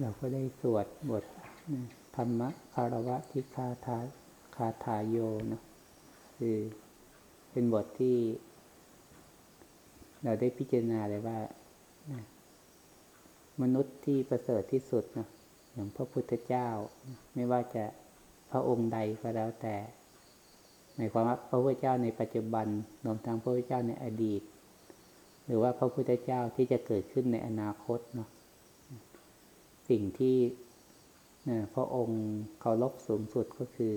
เราก็ได้สวดบทธรรมะคารวะทิคาทาคาถาโยนะคือเป็นบทที่ เราได้พิจารณาเลยว่า มนุษย์ที่ประเสริฐที่สุดนะอย่างพระพุทธเจ้า ไม่ว่าจะพระองค์ใดก็แล้วแต่หมายความว่าพระพุทธเจ้าในปัจจุบันรวมทั้งพระพุทธเจ้าในอดีต หรือว่าพระพุทธเจ้าที่จะเกิดขึ้นในอนาคตเนาะ สิ่งที่พระองค์เคารพสูงสุดก็คือ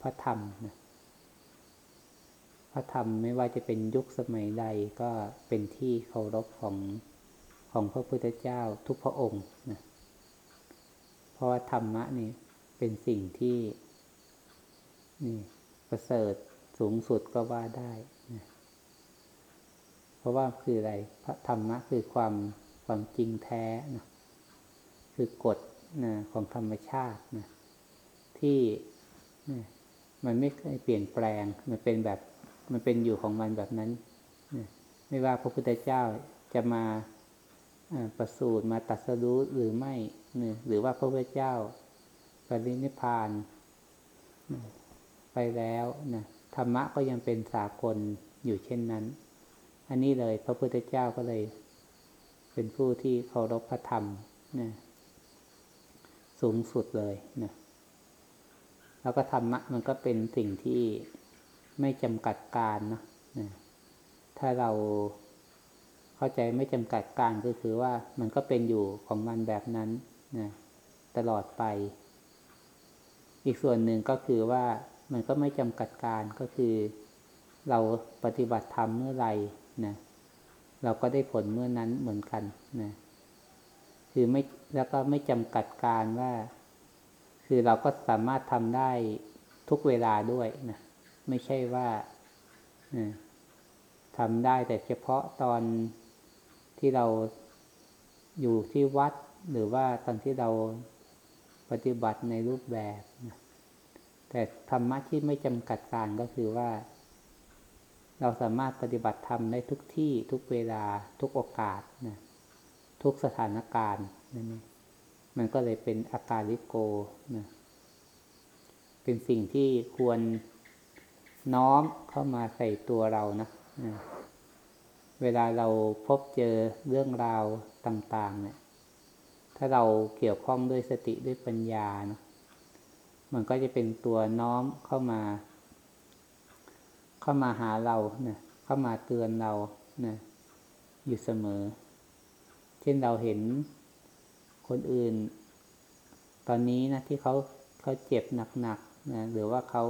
พระธรรมนะพระธรรมไม่ว่าจะเป็นยุคสมัยใดก็เป็นที่เคารพของของพระพุทธเจ้าทุกพระองค์นะเพราะว่าธรรมะนี่เป็นสิ่งที่นี่ประเสริฐสูงสุดก็ว่าได้นะเพราะว่าคืออะไรพระธรรมะคือความความจริงแท้นะ คือกฎนะของธรรมชาตินะที่นะมันไม่เคยเปลี่ยนแปลง มันเป็นแบบ มันเป็นอยู่ของมันแบบนั้นนะไม่ว่าพระพุทธเจ้าจะมาประสูติมาตัดสรู้หรือไม่นะหรือว่าพระพุทธเจ้าปรินิพานไปแล้วนะธรรมะก็ยังเป็นสากลอยู่เช่นนั้น อันนี้เลยพระพุทธเจ้าก็เลย เป็นผู้ที่เคารพพระธรรมนะ สูงสุดเลยนะแล้วก็ธรรมะมันก็เป็นสิ่งที่ไม่จำกัดการนะนะถ้าเราเข้าใจไม่จำกัดการก็คือว่ามันก็เป็นอยู่ของมันแบบนั้นนะตลอดไป อีกส่วนหนึ่งก็คือว่ามันก็ไม่จำกัดการก็คือ เราปฏิบัติธรรมเมื่อไรนะเราก็ได้ผลเมื่อนั้นเหมือนกันนะ คือไม่แล้วก็ไม่จำกัดการว่า คือเราก็สามารถทำได้ทุกเวลาด้วยนะไม่ใช่ว่าทำได้แต่เฉพาะตอนที่เราอยู่ที่วัด หรือว่าตอนที่เราปฏิบัติในรูปแบบนะแต่ธรรมะที่ไม่จำกัดการก็คือว่า เราสามารถปฏิบัติธรรมได้ทุกที่ทุกเวลาทุกโอกาสนะ ทุกสถานการณ์นั่นมันก็เลยเป็นอาการลิโกนะเป็นสิ่งที่ควรน้อมเข้ามาใส่ตัวเรานะนะเวลาเราพบเจอเรื่องราวต่าง ๆ เนี่ย ถ้าเราเกี่ยวข้องด้วยสติด้วยปัญญานะมันก็จะเป็นตัวน้อมเข้ามา เข้ามาหาเราเนะเข้ามาเตือนเรานะอยู่เสมอ เช่นเราเห็นคนอื่น ตอนนี้นะที่เขาเขาเจ็บหนักๆนะหรือว่าเขา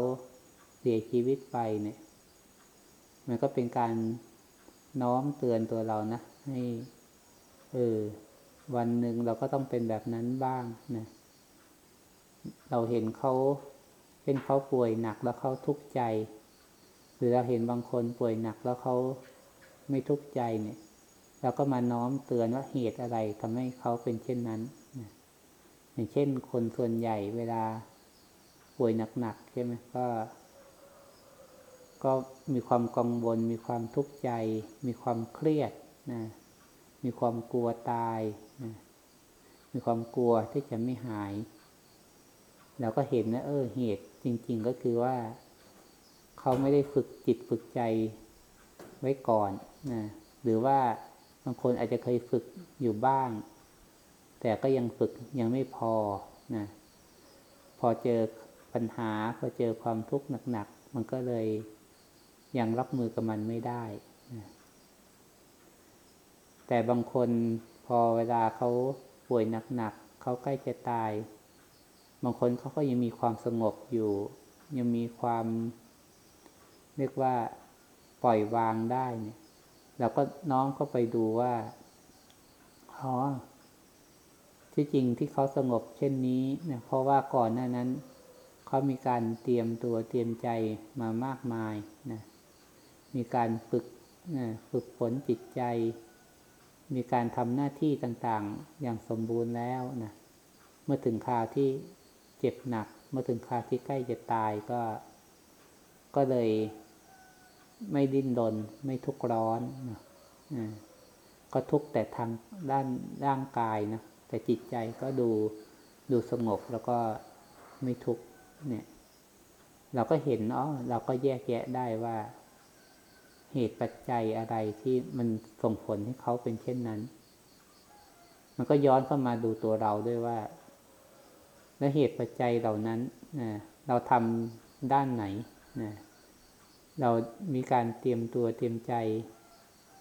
เสียชีวิตไปเนี่ย มันก็เป็นการน้อมเตือนตัวเรานะให้เออวันหนึ่งเราก็ต้องเป็นแบบนั้นบ้างนะเราเห็นเขาเป็นเขาป่วยหนักแล้วเขาทุกข์ใจ หรือเราเห็นบางคนป่วยหนักแล้วเขาไม่ทุกข์ใจเนี่ย เราก็มาน้อมเตือนว่าเหตุอะไรทำให้เขาเป็นเช่นนั้นอย่างเช่น คนส่วนใหญ่เวลาป่วยหนักๆใช่ไหมก็ ก็มีความกังวล มีความทุกข์ใจ มีความเครียดนะมีความกลัวตายนะมีความกลัวที่จะไม่หายเราก็เห็นนะเออเหตุจริง ๆ ก็คือว่า เขาไม่ได้ฝึกจิตฝึกใจไว้ก่อนนะหรือว่า บางคนอาจจะเคยฝึกอยู่บ้าง แต่ก็ยังฝึกยังไม่พอนะพอเจอปัญหาพอเจอความทุกข์หนักๆมันก็เลยยังรับมือกับมันไม่ได้นะแต่บางคนพอเวลาเขาป่วยหนักๆเขาใกล้จะตาย บางคนเขาก็ยังมีความสงบอยู่ ยังมีความ เรียกว่าปล่อยวางได้เนี่ย เราก็น้องก็ไปดูว่าอ๋อที่จริงที่เขาสงบเช่นนี้เนี่ยเพราะว่าก่อนหน้านั้นเขามีการเตรียมตัวเตรียมใจมามากมายนะมีการฝึกนะฝึกฝนจิตใจ มีการทำหน้าที่ต่างๆ อย่างสมบูรณ์แล้วนะเมื่อถึงคราวที่เจ็บหนัก เมื่อถึงคราวที่ใกล้จะตายก็ ก็เลย ไม่ดิ้นรนไม่ทุกข์ร้อนนะก็ทุกข์แต่ทางด้านร่างกายนะแต่จิตใจก็ดูดูสงบแล้วก็ไม่ทุกข์เนี่ย เราก็เห็นอ๋อเราก็แยกแยะได้ว่า เหตุปัจจัยอะไรที่มันส่งผลให้เขาเป็นเช่นนั้น มันก็ย้อนเข้ามาดูตัวเราด้วยว่า และเหตุปัจจัยเหล่านั้นเราทำด้านไหนนะ เรามีการเตรียมตัวเตรียมใจ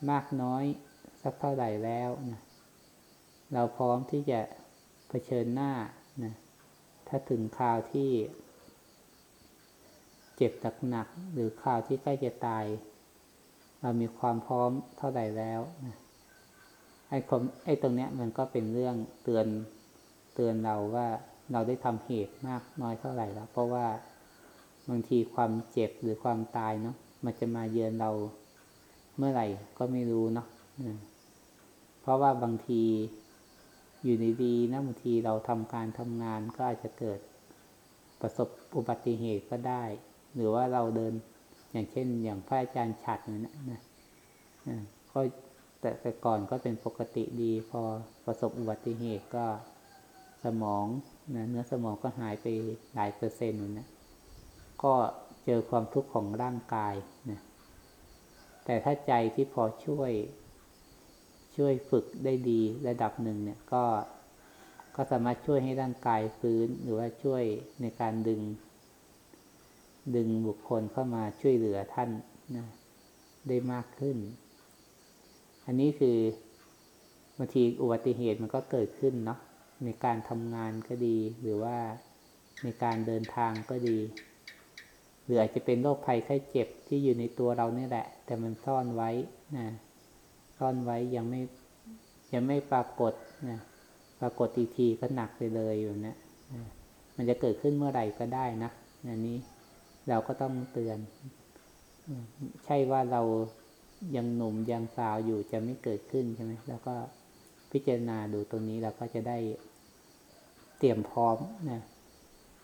มากน้อยสักเท่าไหร่แล้วนะเราพร้อมที่จะเผชิญหน้านะถ้าถึงคราวที่ เจ็บหนักๆหรือคราวที่ใกล้จะตาย เรามีความพร้อมเท่าไหร่แล้วนะไอ้ความไอ้ตรงเนี้ยมันก็เป็นเรื่องเตือนเตือนเราว่าเราได้ทำเหตุมากน้อยเท่าไหร่แล้ว เพราะว่า บางทีความเจ็บหรือความตายเนาะมันจะมาเยือนเราเมื่อไหร่ก็ไม่รู้เนาะเพราะว่าบางทีอยู่ดีๆนะบางทีเราทำการทำงานก็อาจจะเกิดประสบอุบัติเหตุก็ได้ หรือว่าเราเดินอย่างเช่น อย่างพระอาจารย์ฉัดเนะนะก็แต่แต่ก่อนก็เป็นปกติดี พอประสบอุบัติเหตุก็สมองนะเนื้อสมองก็หายไปหลายเปอร์เซ็นต์นะ ก็เจอความทุกข์ของร่างกายนะแต่ถ้าใจที่พอช่วย ช่วยฝึกได้ดีระดับหนึ่งเนี่ยก็ก็สามารถช่วยให้ร่างกายฟื้น หรือว่าช่วยในการดึง ดึงบุคคลเข้ามาช่วยเหลือท่านนะได้มากขึ้น อันนี้คือบางทีอุบัติเหตุมันก็เกิดขึ้นเนาะในการทำงานก็ดี หรือว่าในการเดินทางก็ดี หรืออาจจะเป็นโรคภัยไข้เจ็บที่อยู่ในตัวเราเนี่แหละ แต่มันซ่อนไว้นะซ่อนไว้ยังไม่ยังไม่ปรากฏนะปรากฏอีกทีก็หนักไปเลยอยู่นะมันจะเกิดขึ้นเมื่อไหร่ก็ได้นะอันนี้เราก็ต้องเตือน ใช่ว่าเรายังหนุ่มยังสาวอยู่จะไม่เกิดขึ้นใช่ไหมแล้วก็พิจารณาดูตรงนี้เราก็จะได้เตรียมพร้อมนะ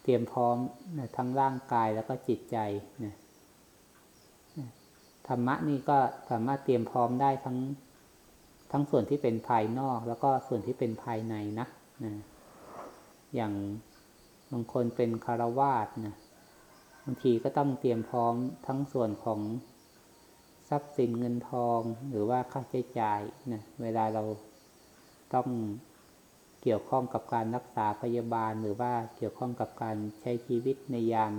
เตรียมพร้อมนะทั้งร่างกายแล้วก็จิตใจนะธรรมะนี่ก็สามารถเตรียมพร้อมได้ทั้งทั้งส่วนที่เป็นภายนอก แล้วก็ส่วนที่เป็นภายในนะนะ อย่างบางคนเป็นคารวาสนะบางทีก็ต้องเตรียมพร้อมทั้งส่วนของทรัพย์สินเงินทองหรือว่าค่าใช้จ่ายนะเวลาเราต้อง เกี่ยวข้องกับการรักษาพยาบาล หรือว่าเกี่ยวข้องกับการใช้ชีวิตในยาม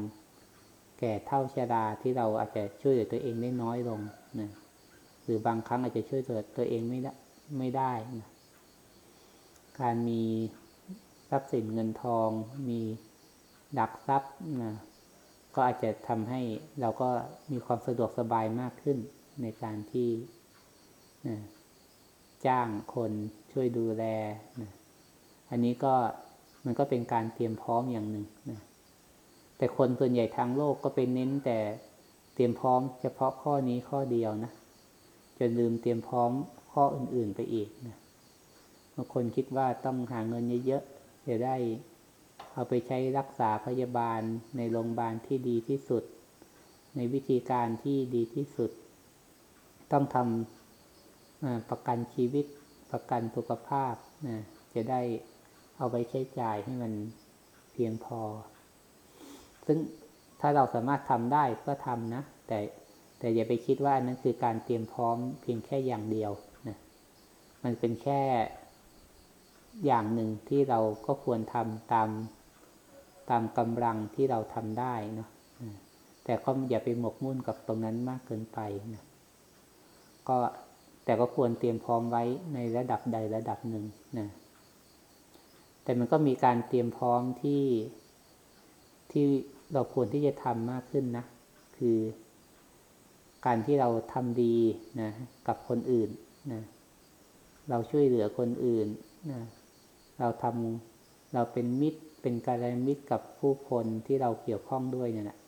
แก่เท่าชราที่เราอาจจะช่วยเหลือตัวเองได้น้อยลงนะหรือบางครั้งอาจจะช่วยเหลือตัวเองไม่ได้ไม่ได้นะการมีทรัพย์สินเงินทอง มีดักทรัพย์นะก็อาจจะทำให้เราก็มีความสะดวกสบายมากขึ้นในการที่นะจ้างคนช่วยดูแลนะ อันนี้ก็มันก็เป็นการเตรียมพร้อมอย่างหนึ่งนะแต่คนส่วนใหญ่ทางโลกก็เป็นเน้นแต่เตรียมพร้อมเฉพาะข้อนี้ข้อเดียวนะจนลืมเตรียมพร้อมข้ออื่น ๆไปอีกนะบางคนคิดว่าต้องหาเงินเยอะๆจะได้เอาไปใช้รักษาพยาบาลในโรงพยาบาลที่ดีที่สุด ในวิธีการที่ดีที่สุด ต้องทำประกันชีวิตประกันสุขภาพนะจะได้ เอาไปใช้จ่ายให้มันเพียงพอ ซึ่งถ้าเราสามารถทำได้ก็ทำนะ แต่แต่อย่าไปคิดว่านั่นคือการเตรียมพร้อมเพียงแค่อย่างเดียวนะมันเป็นแค่อย่างหนึ่งที่เราก็ควรทำตามตามกำลังที่เราทำได้นะแต่ก็อย่าไปหมกมุ่นกับตรงนั้นมากเกินไปนะก็แต่ก็ควรเตรียมพร้อมไว้ในระดับใดระดับหนึ่งนะ แต่มันก็มีการเตรียมพร้อมที่ที่เราควรที่จะทำมากขึ้นนะ คือการที่เราทำดีนะกับคนอื่นนะเราช่วยเหลือคนอื่นนะเราทำเราเป็นมิตรเป็นการมิตรกับผู้คนที่เราเกี่ยวข้องด้วยเนี่ยนะ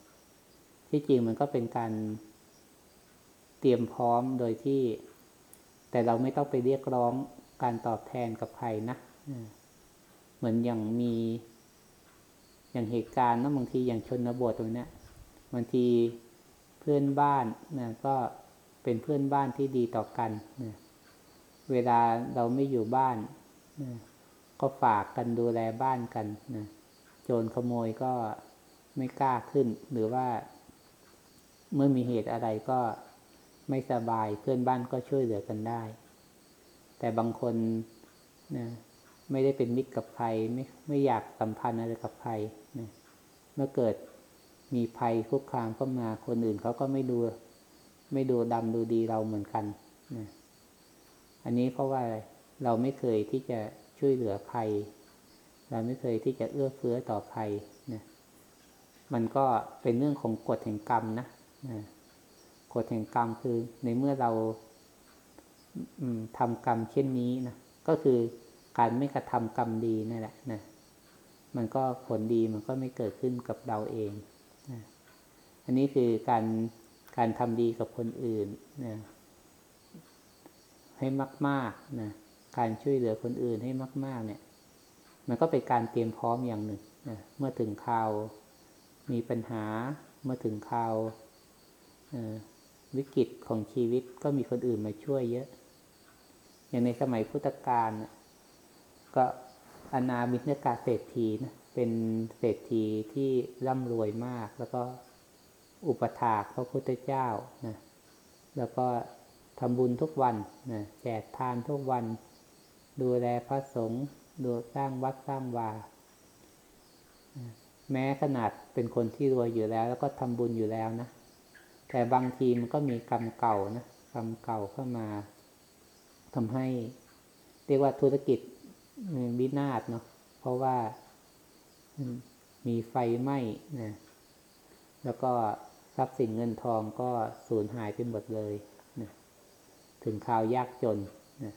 ที่จริงมันก็เป็นการเตรียมพร้อมโดยที่ แต่เราไม่ต้องไปเรียกร้องการตอบแทนกับใครนะ เหมือนอย่างมีอย่างเหตุการณ์นะบางทีอย่างชนบทตรงนี้บางทีเพื่อนบ้านนะก็เป็นเพื่อนบ้านที่ดีต่อกันนะเวลาเราไม่อยู่บ้านนะก็ฝากกันดูแลบ้านกันนะโจรขโมยก็ไม่กล้าขึ้น หรือว่า เมื่อมีเหตุอะไรก็ไม่สบายเพื่อนบ้านก็ช่วยเหลือกันได้ แต่บางคนนะ ไม่ได้เป็นมิตรกับใครไม่ไม่อยากสัมพันธ์อะไรกับใครนะเมื่อเกิดมีภัยคุกคามเข้ามาคนอื่นเขาก็ไม่ดู ไม่ดูดำดูดีเราเหมือนกันนะอันนี้เพราะว่าเราไม่เคยที่จะช่วยเหลือใคร เราไม่เคยที่จะเอื้อเฟื้อต่อใครนะมันก็เป็นเรื่องของกฎแห่งกรรมนะนะกฎแห่งกรรมคือในเมื่อเราทำกรรมเช่นนี้นะก็คือ การไม่กระทำกรรมดีนั่นแหละนะมันก็ผลดีมันก็ไม่เกิดขึ้นกับเราเองนะอันนี้คือการการทำดีกับคนอื่นนะให้มากๆนะการช่วยเหลือคนอื่นให้มาก ๆ เนี่ย มันก็เป็นการเตรียมพร้อมอย่างหนึ่งนะเมื่อถึงคราวมีปัญหา เมื่อถึงคราววิกฤตของชีวิตก็มีคนอื่นมาช่วยเยอะ อย่างในสมัยพุทธกาล ก็อนาบิณกาเศรษฐีนะเป็นเศรษฐีที่ร่ำรวยมาก แล้วก็อุปถากพระพุทธเจ้านะแล้วก็ทำบุญทุกวันนะแจกทานทุกวัน ดูแลพระสงฆ์ดูสร้างวัดสร้างวา แม้ขนาดเป็นคนที่รวยอยู่แล้ว แล้วก็ทำบุญอยู่แล้วนะ แต่บางทีมันก็มีกรรมเก่านะกรรมเก่าเข้ามาทำให้ เรียกว่าธุรกิจ วินาศเนาะเพราะว่ามีไฟไหม้นะแล้วก็ทรัพย์สินเงินทองก็สูญหายไปหมดเลยนะถึงข่าวยากจนนะ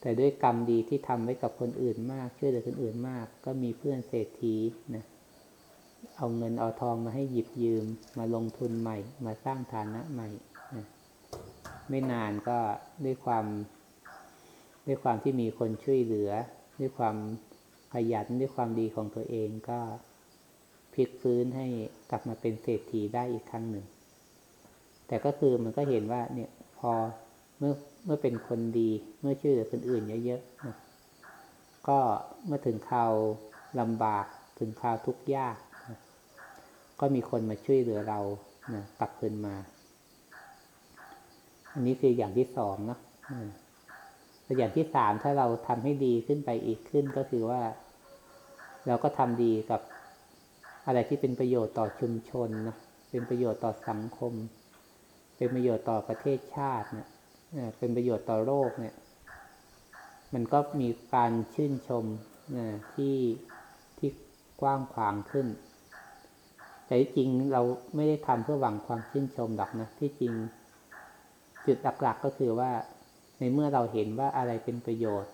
แต่ด้วยกรรมดีที่ทำไว้กับคนอื่นมาก ช่วยเหลือคนอื่นมาก ก็มีเพื่อนเศรษฐีนะเอาเงินเอาทองมาให้หยิบยืมมาลงทุนใหม่ มาสร้างฐานะใหม่นะไม่นานก็ด้วยความ ด้วยความที่มีคนช่วยเหลือ ด้วยความขยันด้วยความดีของตัวเองก็พลิกฟื้นให้กลับมาเป็นเศรษฐีได้อีกครั้งหนึ่ง แต่ก็คือมันก็เห็นว่าเนี่ยพอเมื่อเมื่อเป็นคนดีเมื่อช่วยเหลือคนอื่นเยอะๆนะก็เมื่อถึงคราวลำบากถึงคราวทุกข์ยากนะก็มีคนมาช่วยเหลือเรานะกลับคืนมา อันนี้คืออย่างที่สองนะ แต่อย่างที่สามถ้าเราทำให้ดีขึ้นไปอีกขึ้นก็คือว่า เราก็ทำดีกับอะไรที่เป็นประโยชน์ต่อชุมชนนะเป็นประโยชน์ต่อสังคม เป็นประโยชน์ต่อประเทศชาติเนี่ยเป็นประโยชน์ต่อโลกเนี่ย มันก็มีการชื่นชมนะที่ที่กว้างขวางขึ้น แต่จริงเราไม่ได้ทำเพื่อหวังความชื่นชมหรอกนะที่จริงจุดหลักๆก็คือว่า ในเมื่อเราเห็นว่าอะไรเป็นประโยชน์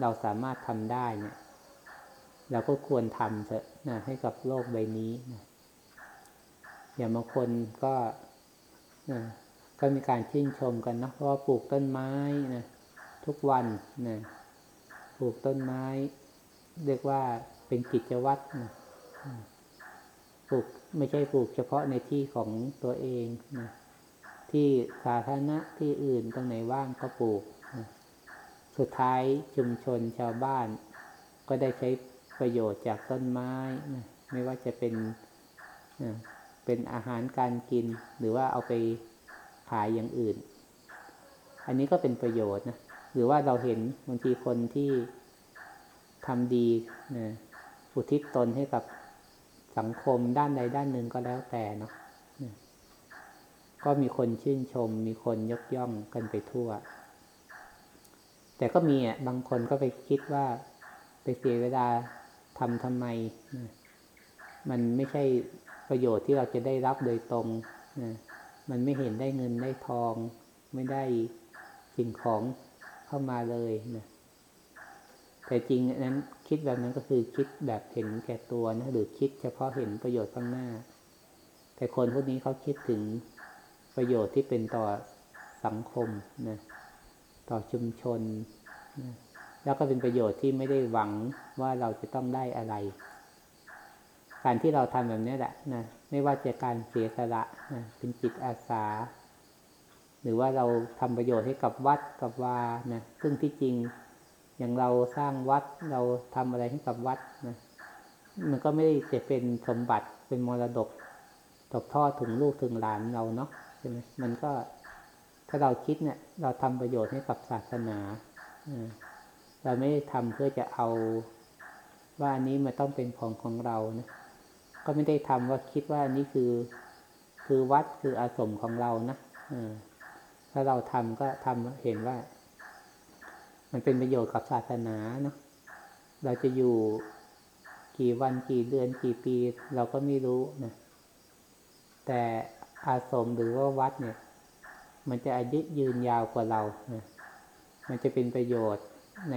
เราสามารถทำได้เนี่ย เราก็ควรทำเถอะนะให้กับโลกใบนี้นะอย่างบางคนก็นะก็มีการชื่นชมกันนะเพราะว่าปลูกต้นไม้นะทุกวันนะปลูกต้นไม้ เรียกว่าเป็นกิจวัตรนะปลูกไม่ใช่ปลูกเฉพาะในที่ของตัวเองนะ ที่สาธารณะที่อื่นตรงไหนว่างก็ปลูก สุดท้ายชุมชนชาวบ้าน ก็ได้ใช้ประโยชน์จากต้นไม้ ไม่ว่าจะเป็นเป็นอาหารการกิน หรือว่าเอาไปขายอย่างอื่น อันนี้ก็เป็นประโยชน์นะ หรือว่าเราเห็นบางทีคนที่ทำดีนะอุทิศตนให้กับสังคมด้านใดด้านหนึ่งก็แล้วแต่เนาะ ก็มีคนชื่นชม มีคนยกย่องกันไปทั่ว แต่ก็มีอะบางคนก็ไปคิดว่าไปเสียเวลาทำทำไม มันไม่ใช่ประโยชน์ที่เราจะได้รับโดยตรง มันไม่เห็นได้เงินได้ทอง ไม่ได้สิ่งของเข้ามาเลยนะแต่จริงนั้นคิดแบบนั้นก็คือคิดแบบเห็นแก่ตัวนะหรือคิดเฉพาะเห็นประโยชน์ข้างหน้า แต่คนพวกนี้เขาคิดถึง ประโยชน์ที่เป็นต่อสังคมนะต่อชุมชนนะแล้วก็เป็นประโยชน์ที่ไม่ได้หวังว่าเราจะต้องได้อะไร การที่เราทำแบบนี้แหละนะไม่ว่าจะการเสียสละนะเป็นจิตอาสา หรือว่าเราทำประโยชน์ให้กับวัดกับวานะซึ่งที่จริงอย่างเราสร้างวัดเราทำอะไรให้กับวัดนะมันก็ไม่ได้จะเป็นสมบัติเป็นมรดกตกทอดถึงลูกถึงหลานเราเนาะ ใช่ไหมมันก็ถ้าเราคิดเนี่ย เราทำประโยชน์ให้กับศาสนาเราไม่ได้ทำเพื่อจะเอาว่าอันนี้มันต้องเป็นของของเรานะก็ไม่ได้ทำว่าคิดว่านี่คือคือวัดคืออาสมของเรานะถ้าเราทำก็ทำเห็นว่า มันเป็นประโยชน์กับศาสนาเนาะเราจะอยู่กี่วันกี่เดือนกี่ปี เราก็ไม่รู้นะแต่ อาสมหรือว่าวัดเนี่ย มันจะอายุยืนยาวกว่าเรานะมันจะเป็นประโยชน์ใน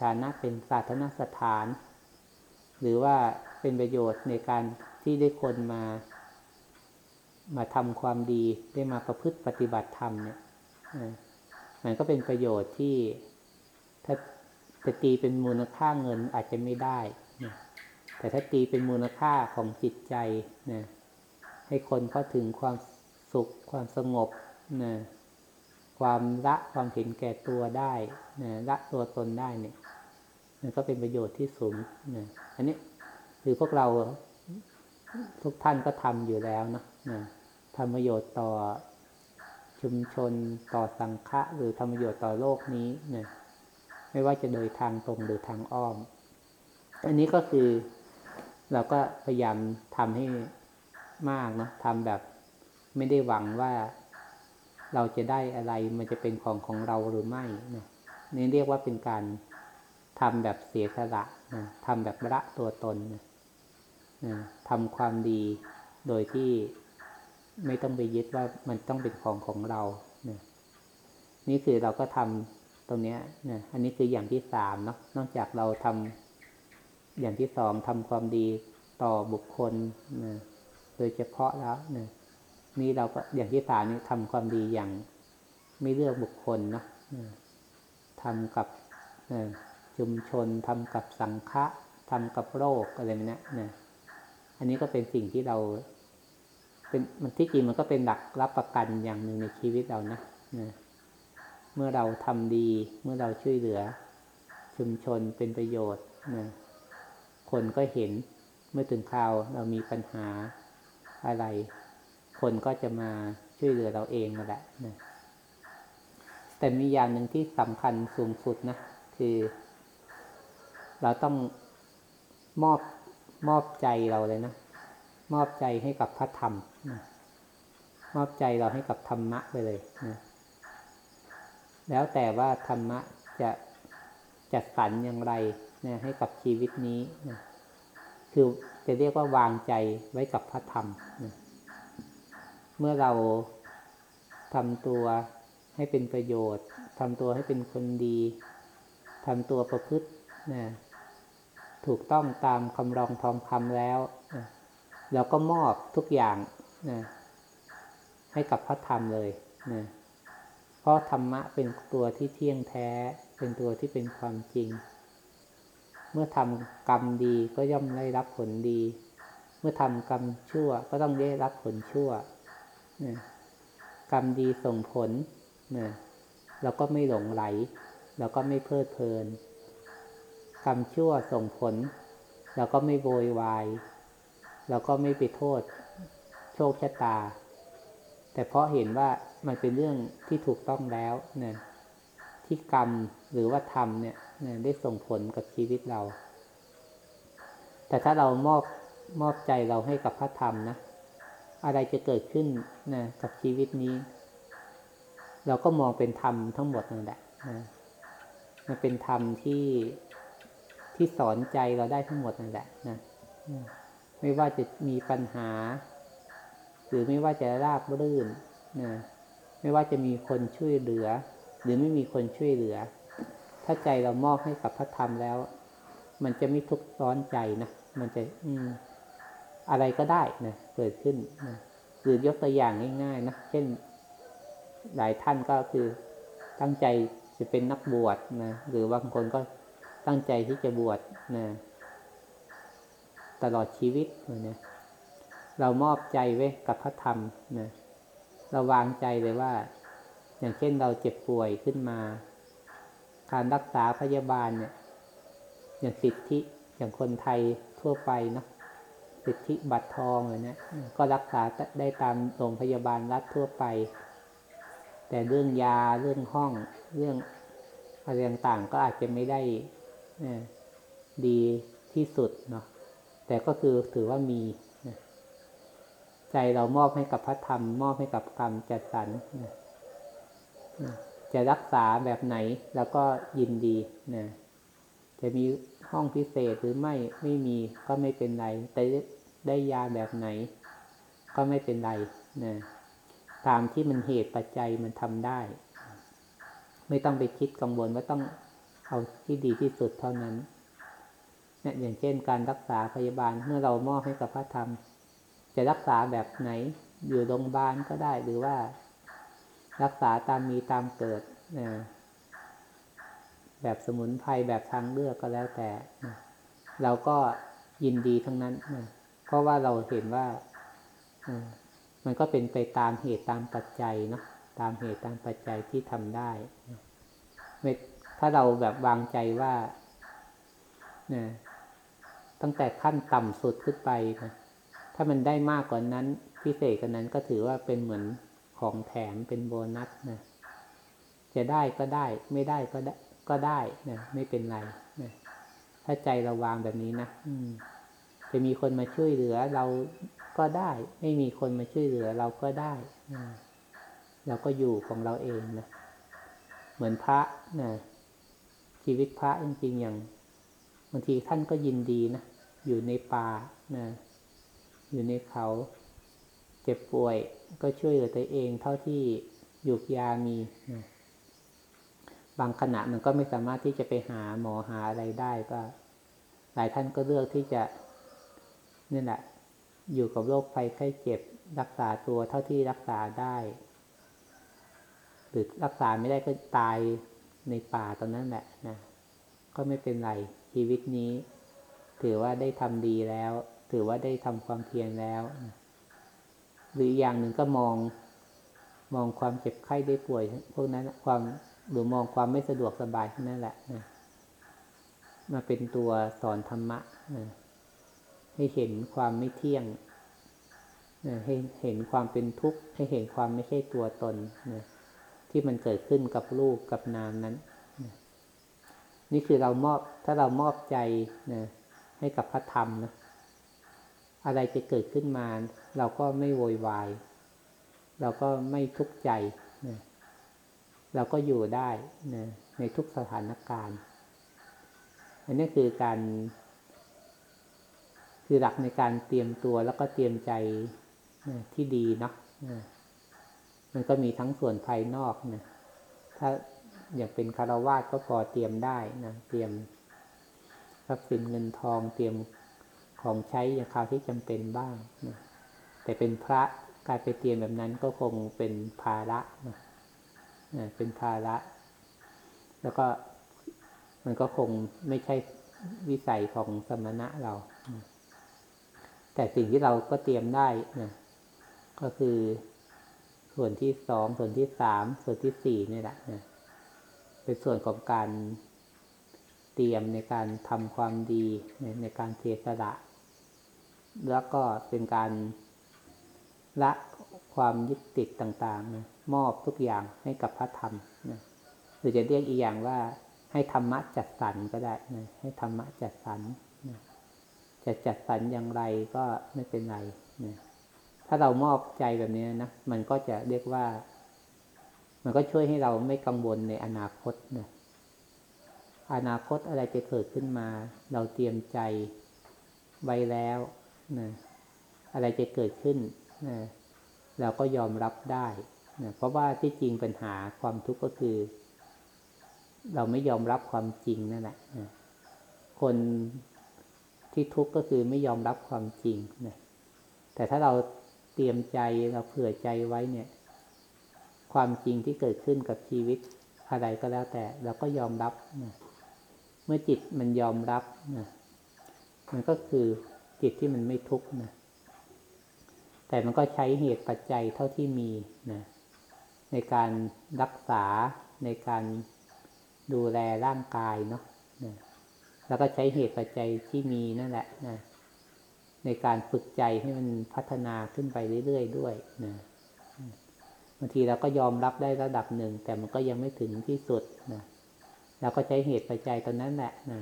ฐานะเป็นศาสนสถาน หรือว่าเป็นประโยชน์ในการที่ได้คนมา มาทำความดีได้มาประพฤติปฏิบัติธรรมเนี่ยมันก็เป็นประโยชน์ที่ถ้าจะตีเป็นมูลค่าเงินอาจจะไม่ได้ แต่ถ้าตีเป็นมูลค่าของจิตใจนะ ให้คนเข้าถึงความสุขความสงบนะความละความเห็นแก่ตัวได้นะละตัวตนได้เนี่ย มันก็เป็นประโยชน์ที่สูงนะอันนี้คือพวกเราทุกท่านก็ทำอยู่แล้วนะนะทำประโยชน์ต่อชุมชนต่อสังฆะหรือทำประโยชน์ต่อโลกนี้นะไม่ว่าจะโดยทางตรงหรือทางอ้อม อันนี้ก็คือเราก็พยายามทำให้ มากนะทำแบบไม่ได้หวังว่าเราจะได้อะไรมันจะเป็นของของเราหรือไม่นะนี่เรียกว่าเป็นการทำแบบเสียสละนะทำแบบละตัวตนนะนะทำความดีโดยที่ไม่ต้องไปยึดว่ามันต้องเป็นของของเรานะนี่คือเราก็ทำตรงนี้นะอันนี้คืออย่างที่สามเนาะนอกจากเราทำอย่างที่สองทำความดีต่อบุคคลนะ โดยเฉพาะแล้วนะนี่เราก็อย่างที่สามนี่ทำความดีอย่างไม่เลือกบุคคลนะทำกับชุมชนทำกับสังฆะทำกับโลกอะไรนี้นะอันนี้ก็เป็นสิ่งที่เรา เป็นมันที่จริงมันก็เป็นหลักรับประกันอย่างหนึ่งในชีวิตเรานะนะเมื่อเราทำดีเมื่อเราช่วยเหลือ ชุมชนเป็นประโยชน์นะคนก็เห็นเมื่อถึงคราวเรามีปัญหา อะไร คนก็จะมาช่วยเหลือเราเองนั่นแหละนะแต่มีอย่างหนึ่งที่สำคัญสูงสุดนะคือ เราต้องมอบมอบใจเราเลยนะ มอบใจให้กับพระธรรมนะมอบใจเราให้กับธรรมะไปเลยนะแล้วแต่ว่าธรรมะจะจัดสรรอย่างไรนะให้กับชีวิตนี้นะ คือจะเรียกว่าวางใจไว้กับพระธรรม เมื่อเราทำตัวให้เป็นประโยชน์ทำตัวให้เป็นคนดีทำตัวประพฤตินะถูกต้องตามคำรองทองคำแล้วนะเราก็มอบทุกอย่างนะให้กับพระธรรมเลยนะเพราะธรรมะเป็นตัวที่เที่ยงแท้ เป็นตัวที่เป็นความจริง เมื่อทำกรรมดีก็ย่อมได้รับผลดี เมื่อทำกรรมชั่วก็ต้องได้รับผลชั่วนะกรรมดีส่งผลนะเราก็ไม่หลงไหล เราก็ไม่เพลิดเพลิน กรรมชั่วส่งผล เราก็ไม่โวยวาย เราก็ไม่ไปโทษ โชคชะตา แต่เพราะเห็นว่ามันเป็นเรื่องที่ถูกต้องแล้วเนะที่กรรมหรือว่าธรรมเนี่ย ได้ส่งผลกับชีวิตเรา แต่ถ้าเรามอบมอบใจเราให้กับพระธรรมนะ อะไรจะเกิดขึ้นนะกับชีวิตนี้ เราก็มองเป็นธรรมทั้งหมดนั่นแหละนะมันเป็นธรรมที่ที่สอนใจเราได้ทั้งหมดนั่นแหละนะไม่ว่าจะมีปัญหา หรือไม่ว่าจะราบรื่นนะไม่ว่าจะมีคนช่วยเหลือ หรือไม่มีคนช่วยเหลือ ถ้าใจเรามอบให้กับพระธรรมแล้ว มันจะไม่ทุกข์ร้อนใจนะ มันจะอืมอะไรก็ได้นะเกิดขึ้นนะหรือยกตัวอย่างง่าย ๆ นะเช่น หลายท่านก็คือตั้งใจจะเป็นนักบวชนะหรือบางคนก็ตั้งใจที่จะบวชนะตลอดชีวิตนะเรามอบใจไว้กับพระธรรมนะเราวางใจเลยว่า อย่างเช่นเราเจ็บป่วยขึ้นมา การรักษาพยาบาลเนี่ย อย่างสิทธิอย่างคนไทยทั่วไปเนาะสิทธิบัตรทองอะไรเนี่ยก็รักษาได้ตามโรงพยาบาลรัฐทั่วไป แต่เรื่องยาเรื่องห้อง เรื่องอะไรต่างๆก็อาจจะไม่ได้ดีที่สุดเนาะแต่ก็คือถือว่ามีใจเรามอบให้กับพระธรรม มอบให้กับกรรมจัดสรร จะรักษาแบบไหนแล้วก็ยินดีนะจะมีห้องพิเศษหรือไม่ไม่มีก็ไม่เป็นไร แต่ได้ยาแบบไหน ก็ไม่เป็นไรนะตามที่มันเหตุปัจจัยมันทำได้ ไม่ต้องไปคิดกังวลว่าต้องเอาที่ดีที่สุดเท่านั้นเนี่ยอย่างเช่นการรักษาพยาบาลเมื่อเรามอบให้กับพระธรรม จะรักษาแบบไหน อยู่โรงพยาบาลก็ได้หรือว่า รักษาตามมีตามเกิดนะแบบสมุนไพรแบบทางเลือกก็แล้วแต่นะเราก็ยินดีทั้งนั้นนะเพราะว่าเราเห็นว่ามันก็เป็นไปตามเหตุตามปัจจัยเนาะตามเหตุตามปัจจัยที่ทำได้ไม่ถ้าเราแบบวางใจว่านะตั้งแต่ขั้นต่ำสุดขึ้นไปนะถ้ามันได้มากกว่านั้น พิเศษกว่านั้นก็ถือว่าเป็นเหมือน ของแถมเป็นโบนัสนะจะได้ก็ได้ ไม่ได้ก็ได้ก็ได้นะไม่เป็นไรนะถ้าใจเราวางแบบนี้นะอืม จะมีคนมาช่วยเหลือเราก็ได้ ไม่มีคนมาช่วยเหลือเราก็ได้นะเราก็อยู่ของเราเองนะเหมือนพระนะชีวิตพระจริงๆอย่างบางทีท่านก็ยินดีนะอยู่ในป่านะอยู่ในเขา เจ็บป่วย ก็ช่วยเหลือตัวเองเท่าที่หยุกยามีนะบางขณะมันก็ไม่สามารถที่จะไปหาหมอหาอะไรได้ก็ หลายท่านก็เลือกที่จะนี่แหละ อยู่กับโรคภัยไข้เจ็บ รักษาตัวเท่าที่รักษาได้ หรือรักษาไม่ได้ก็ตายในป่าตอนนั้นแหละนะก็ไม่เป็นไรชีวิตนี้ ถือว่าได้ทำดีแล้ว ถือว่าได้ทำความเพียรแล้ว หรืออย่างหนึ่งก็มอง มองความเจ็บไข้ได้ป่วย พวกนั้นความหรือมองความไม่สะดวกสบายนั่นแหละนะมาเป็นตัวสอนธรรมะนะให้เห็นความไม่เที่ยงนะให้เห็นความเป็นทุกข์ ให้เห็นความไม่ใช่ตัวตนนะที่มันเกิดขึ้นกับลูกกับนามนั้นนะนี่คือเรามอบถ้าเรามอบใจนะให้กับพระธรรมนะ อะไรจะเกิดขึ้นมา เราก็ไม่โวยวาย เราก็ไม่ทุกข์ใจนะเราก็อยู่ได้นะในทุกสถานการณ์ อันนี้คือการ คือหลักในการเตรียมตัวแล้วก็เตรียมใจนะที่ดีเนาะนะมันก็มีทั้งส่วนภายนอกนะถ้าอย่างเป็นคารวาสก็พอเตรียมได้นะเตรียมทรัพย์สินเงินทองเตรียม ของใช้อย่างคราวที่จำเป็นบ้างนะแต่เป็นพระการไปเตรียมแบบนั้นก็คงเป็นภาระนะเป็นภาระ แล้วก็มันก็คงไม่ใช่วิสัยของสมณะเรา แต่สิ่งที่เราก็เตรียมได้นะก็คือส่วนที่สองส่วนที่สามส่วนที่สี่นี่แหละนะเป็นส่วนของการเตรียมในการทำความดีในการเทสละ แล้วก็เป็นการละความยึดติดต่างๆนะมอบทุกอย่างให้กับพระธรรมนะหรือจะเรียกอีกอย่างว่าให้ธรรมะจัดสรรก็ได้นะให้ธรรมะจัดสรรนะจะจัดสรรอย่างไรก็ไม่เป็นไรนะถ้าเรามอบใจแบบนี้นะมันก็จะเรียกว่า มันก็ช่วยให้เราไม่กังวลในอนาคตนะอนาคตอะไรจะเกิดขึ้นมา เราเตรียมใจไว้แล้ว นะอะไรจะเกิดขึ้นนะเราก็ยอมรับได้นะเพราะว่าที่จริงปัญหาความทุกข์ก็คือ เราไม่ยอมรับความจริงนั่นแหละนะคนที่ทุกข์ก็คือไม่ยอมรับความจริงนะแต่ถ้าเราเตรียมใจเราเผื่อใจไว้เนี่ย ความจริงที่เกิดขึ้นกับชีวิตอะไรก็แล้วแต่เราก็ยอมรับนะเมื่อจิตมันยอมรับนะมันก็คือ จิตที่มันไม่ทุกข์นะ แต่มันก็ใช้เหตุปัจจัยเท่าที่มีนะในการรักษาในการดูแลร่างกายเนาะนะแล้วก็ใช้เหตุปัจจัยที่มีนั่นแหละนะในการฝึกใจให้มันพัฒนาขึ้นไปเรื่อยๆด้วยนะบางทีเราก็ยอมรับได้ระดับหนึ่ง แต่มันก็ยังไม่ถึงที่สุดนะเราก็ใช้เหตุปัจจัยตอนนั้นแหละนะ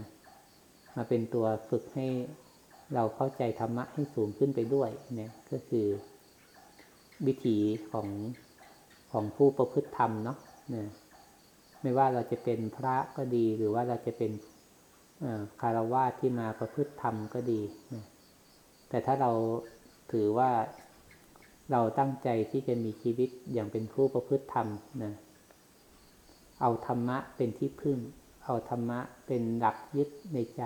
มาเป็นตัวฝึกให้ เราเข้าใจธรรมะให้สูงขึ้นไปด้วยเนี่ยก็คือวิถีของของผู้ประพฤติธรรมเนาะเนี่ยไม่ว่าเราจะเป็นพระก็ดี หรือว่าเราจะเป็นคารวะที่มาประพฤติธรรมก็ดี แต่ถ้าเราถือว่าเราตั้งใจที่จะมีชีวิตอย่างเป็นผู้ประพฤติธรรมนะเอาธรรมะเป็นที่พึ่ง เอาธรรมะเป็นหลักยึดในใจ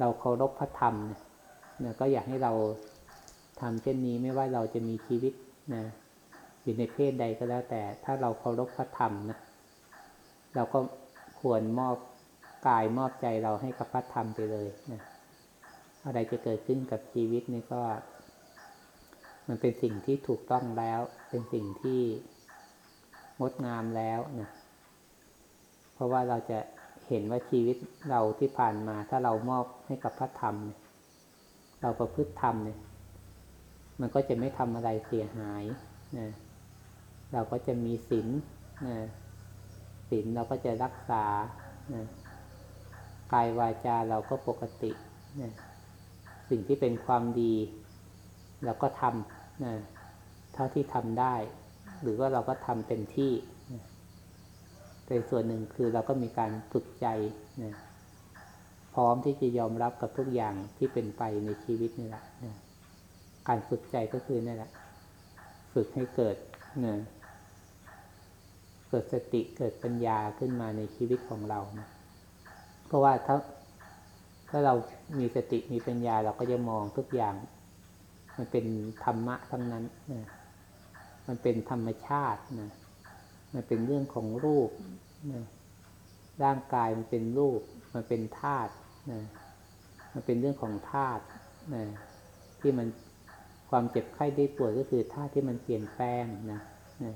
เราเคารพพระธรรมนะนะก็อยากให้เราทำเช่นนี้ไม่ว่าเราจะมีชีวิตนะอยู่ในเพศใดก็แล้วแต่ ถ้าเราเคารพพระธรรมนะเราก็ควรมอบกายมอบใจเราให้กับพระธรรมไปเลยนะอะไรจะเกิดขึ้นกับชีวิตนี่ก็ มันเป็นสิ่งที่ถูกต้องแล้ว เป็นสิ่งที่งดงามแล้วนะเพราะว่าเราจะ เห็นว่าชีวิตเราที่ผ่านมา ถ้าเรามอบให้กับพระธรรม เราประพฤติธรรมเนี่ย มันก็จะไม่ทำอะไรเสียหายนะเราก็จะมีศีลนะศีลเราก็จะรักษานะกายวาจาเราก็ปกตินะสิ่งที่เป็นความดีเราก็ทำนะเท่าที่ทำได้ หรือว่าเราก็ทำเต็มที่ นะแต่ส่วนหนึ่งคือเราก็มีการฝึกใจนะพร้อมที่จะยอมรับกับทุกอย่างที่เป็นไปในชีวิตนี่แหละนะการฝึกใจก็คือนี่แหละ ฝึกให้เกิดนะเกิดสติเกิดปัญญาขึ้นมาในชีวิตของเรานะเพราะว่าถ้าถ้าเรามีสติมีปัญญาเราก็จะมองทุกอย่าง มันเป็นธรรมะทั้งนั้นนะมันเป็นธรรมชาตินะ มันเป็นเรื่องของรูปนะร่างกายมันเป็นรูป มันเป็นธาตุนะมันเป็นเรื่องของธาตุนะที่มันความเจ็บไข้ได้ป่วยก็คือธาตุที่มันเปลี่ยนแปลงนะนะ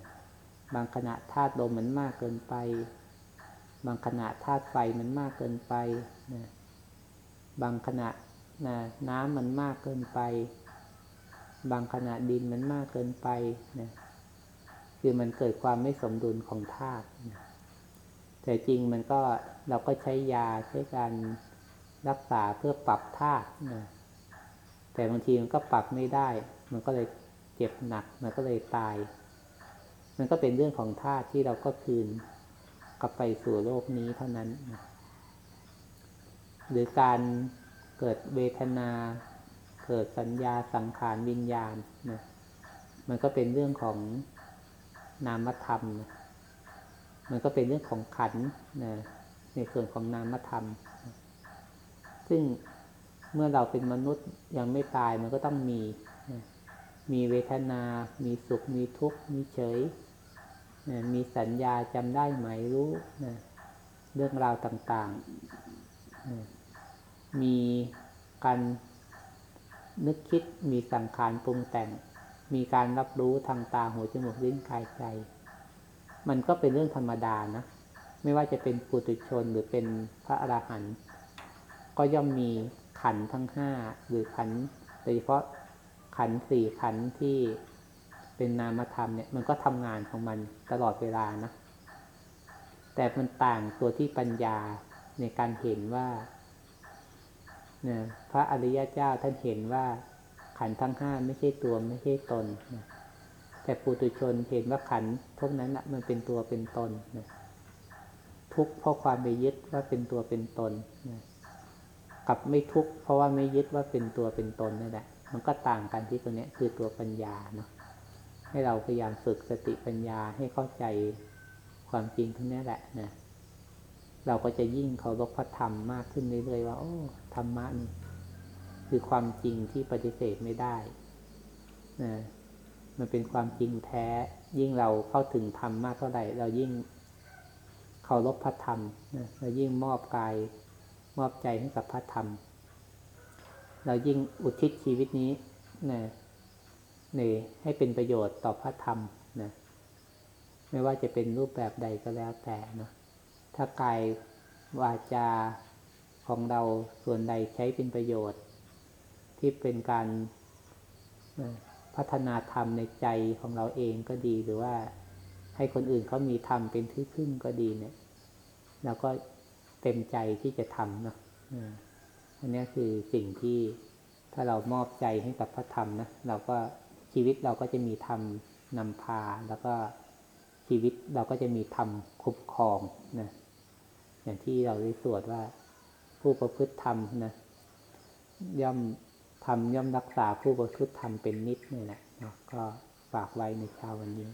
บางขณะธาตุลมมันมากเกินไป บางขณะธาตุไฟมันมากเกินไปนะบางขณะนะน้ำมันมากเกินไป บางขณะดินมันมากเกินไปนะ คือมันเกิดความไม่สมดุลของธาตุแต่จริงมันก็เราก็ใช้ยาใช้การรักษาเพื่อปรับธาตุนะแต่บางทีมันก็ปรับไม่ได้ มันก็เลยเจ็บหนัก มันก็เลยตาย มันก็เป็นเรื่องของธาตุที่เราก็คืนกลับไปสู่โลกนี้เท่านั้น หรือการเกิดเวทนา เกิดสัญญาสังขารวิญญาณนะมันก็เป็นเรื่องของ นามธรรมนะมันก็เป็นเรื่องของขันนะในส่วนของนามธรรม ซึ่งเมื่อเราเป็นมนุษย์ยังไม่ตายมันก็ต้องมีนะมีเวทนา มีสุข มีทุกข์ มีเฉยนะมีสัญญาจำได้ไหมรู้นะเรื่องราวต่างๆนะมีการนึกคิด มีสังขารปรุงแต่ง มีการรับรู้ทางตาหูจมูกลิ้นกายใจ มันก็เป็นเรื่องธรรมดานะ ไม่ว่าจะเป็นปุถุชนหรือเป็นพระอรหันต์ก็ย่อมมีขันทั้งห้าหรือขันโดยเฉพาะขันสี่ขันที่เป็นนามธรรมเนี่ย มันก็ทำงานของมันตลอดเวลานะ แต่มันต่างตัวที่ปัญญาในการเห็นว่านะพระอริยเจ้าท่านเห็นว่า ขันทั้งห้าไม่ใช่ตัวไม่ใช่ตนนะแต่ปุตุชนเห็นว่าขันพวกนั้นนะมันเป็นตัวเป็นตนนะทุกข์เพราะความไปยึดว่าเป็นตัวเป็นตนนะกับไม่ทุกข์เพราะว่าไม่ยึดว่าเป็นตัวเป็นตนนั่นแหละมันก็ต่างกันที่ตรงนี้คือตัวปัญญาเนาะให้เราพยายามฝึกสติปัญญาให้เข้าใจความจริงทั้งนี้แหละนะเราก็จะยิ่งเคารพพระธรรมมากขึ้นเรื่อยๆว่า โอ้ธรรมะนี่ คือความจริงที่ปฏิเสธไม่ได้นะมันเป็นความจริงแท้ ยิ่งเราเข้าถึงธรรมมากเท่าไหร่ เรายิ่งเคารพพระธรรมนะเรายิ่งมอบกายมอบใจให้กับพระธรรม เรายิ่งอุทิศชีวิตนี้นะในให้เป็นประโยชน์ต่อพระธรรมนะไม่ว่าจะเป็นรูปแบบใดก็แล้วแต่นะถ้ากายวาจาของเราส่วนใดใช้เป็นประโยชน์ ที่เป็นการพัฒนาธรรมในใจของเราเองก็ดีหรือว่าให้คนอื่นเขามีธรรมเป็นที่พึ่งก็ดีเนี่ยเราก็เต็มใจที่จะทำนะอันนี้คือสิ่งที่ถ้าเรามอบใจให้กับพระธรรมนะเราก็ชีวิตเราก็จะมีธรรมนำพา แล้วก็ชีวิตเราก็จะมีธรรมคุ้มครองนะอย่างที่เราได้สวดว่าผู้ประพฤติธรรมนะย่อม ทำย่อมรักษาผู้ประพฤติธรรมเป็นนิดนี่แหละเนาะก็ฝากไว้ในเช้าวันนี้